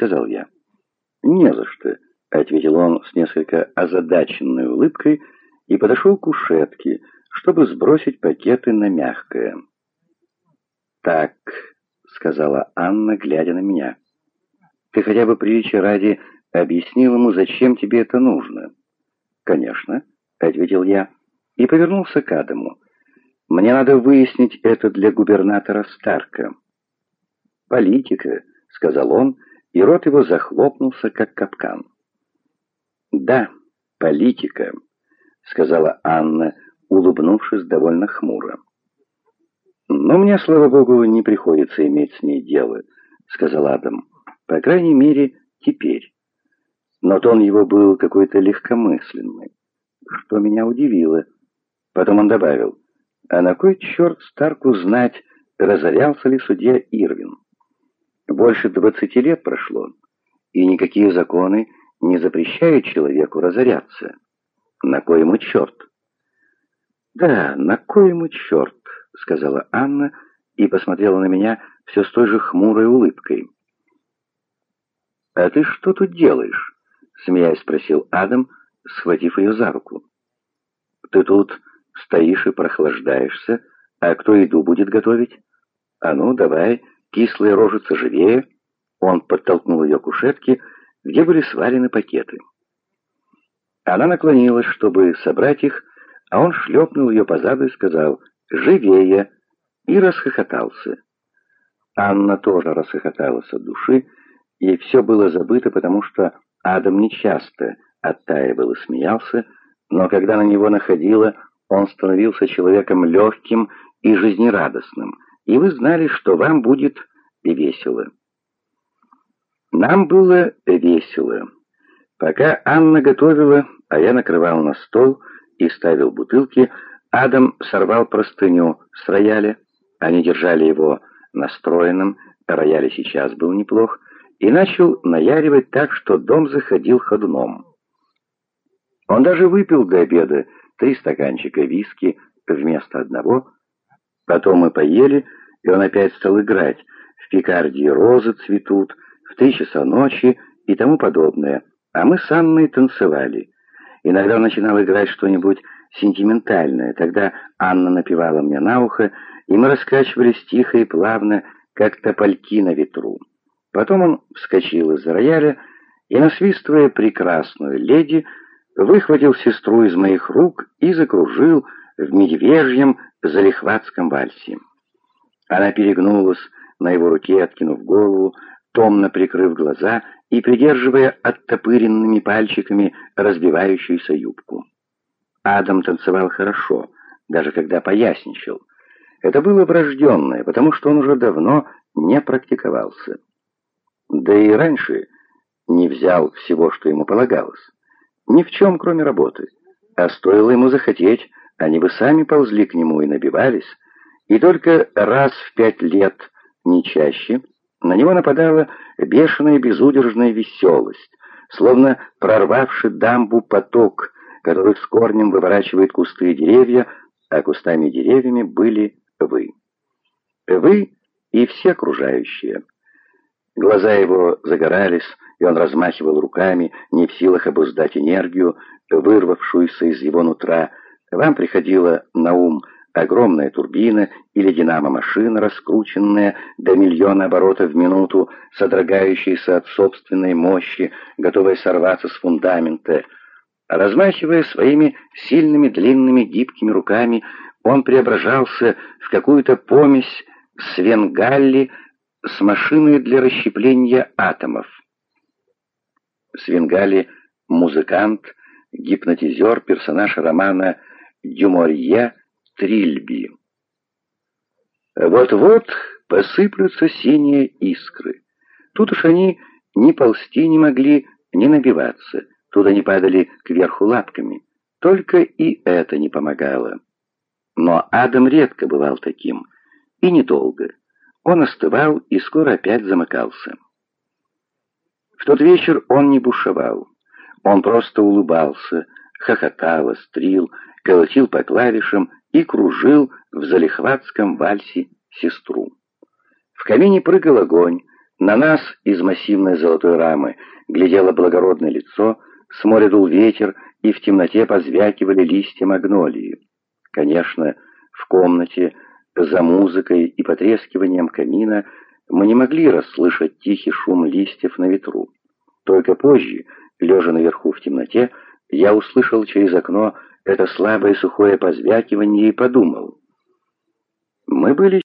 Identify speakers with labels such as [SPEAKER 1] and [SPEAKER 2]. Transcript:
[SPEAKER 1] сказал я. «Не за что», — ответил он с несколько озадаченной улыбкой и подошел к кушетке, чтобы сбросить пакеты на мягкое. «Так», — сказала Анна, глядя на меня, — «ты хотя бы приличия ради объяснил ему, зачем тебе это нужно?» «Конечно», — ответил я, и повернулся к Адаму. «Мне надо выяснить это для губернатора Старка». «Политика», — сказал он, и рот его захлопнулся, как капкан. «Да, политика», — сказала Анна, улыбнувшись довольно хмуро. «Но мне, слава богу, не приходится иметь с ней дело», — сказал Адам. «По крайней мере, теперь». Но тон его был какой-то легкомысленный, что меня удивило. Потом он добавил, «А на кой черт Старку знать, разорялся ли судья Ирвин? Больше двадцати лет прошло, и никакие законы не запрещают человеку разоряться. На кой ему черт?» «Да, на кой ему черт?» — сказала Анна и посмотрела на меня все с той же хмурой улыбкой. «А ты что тут делаешь?» — смеясь спросил Адам, схватив ее за руку. «Ты тут стоишь и прохлаждаешься, а кто еду будет готовить? А ну, давай, кислая рожица живее!» Он подтолкнул ее к кушетке, где были свалены пакеты. Она наклонилась, чтобы собрать их, а он шлепнул ее по заду и сказал «Живее!» и расхохотался. Анна тоже расхохоталась от души, и все было забыто, потому что Адам нечасто оттаивал и смеялся, но когда на него находило, он становился человеком легким и жизнерадостным, и вы знали, что вам будет весело. Нам было весело. Пока Анна готовила, а я накрывал на стол и ставил бутылки, Адам сорвал простыню с рояля. Они держали его настроенным, рояль сейчас был неплох, и начал наяривать так, что дом заходил ходуном. Он даже выпил до обеда три стаканчика виски вместо одного. Потом мы поели, и он опять стал играть. В Пикардии розы цветут, в три часа ночи и тому подобное. А мы с Анной танцевали. Иногда он начинал играть что-нибудь сентиментальное. Тогда Анна напевала мне на ухо, и мы раскачивались тихо и плавно, как топольки на ветру. Потом он вскочил из рояля и, насвистывая прекрасную леди, выхватил сестру из моих рук и закружил в медвежьем залихватском вальсе. Она перегнулась на его руке, откинув голову, томно прикрыв глаза и придерживая оттопыренными пальчиками разбивающуюся юбку. Адам танцевал хорошо, даже когда поясничал. Это было врожденное, потому что он уже давно не практиковался. Да и раньше не взял всего, что ему полагалось. Ни в чем, кроме работы. А стоило ему захотеть, они бы сами ползли к нему и набивались. И только раз в пять лет, не чаще, на него нападала бешеная безудержная веселость, словно прорвавший дамбу поток, который с корнем выворачивает кусты и деревья, а кустами и деревьями были вы. Вы и все окружающие. Глаза его загорались, и он размахивал руками, не в силах обуздать энергию, вырвавшуюся из его нутра. Вам приходила на ум огромная турбина или динамо-машина, раскрученная до миллиона оборотов в минуту, содрогающаяся от собственной мощи, готовая сорваться с фундамента. Размахивая своими сильными, длинными, гибкими руками, он преображался в какую-то помесь свенгалли, с машиной для расщепления атомов. Свингали — музыкант, гипнотизер, персонаж романа Дюморье Трильби. Вот-вот посыплются синие искры. Тут уж они ни ползти не могли, ни набиваться. Тут они падали кверху лапками. Только и это не помогало. Но Адам редко бывал таким. И недолго. Он остывал и скоро опять замыкался. В тот вечер он не бушевал. Он просто улыбался, хохотал, острил, колотил по клавишам и кружил в залихватском вальсе сестру. В камине прыгал огонь, На нас из массивной золотой рамы глядело благородное лицо, с моря дул ветер, и в темноте позвякивали листья магнолии. Конечно, в комнате, за музыкой и потрескиванием камина, мы не могли расслышать тихий шум листьев на ветру. Только позже, лежа наверху в темноте, я услышал через окно это слабое сухое позвякивание и подумал. Мы были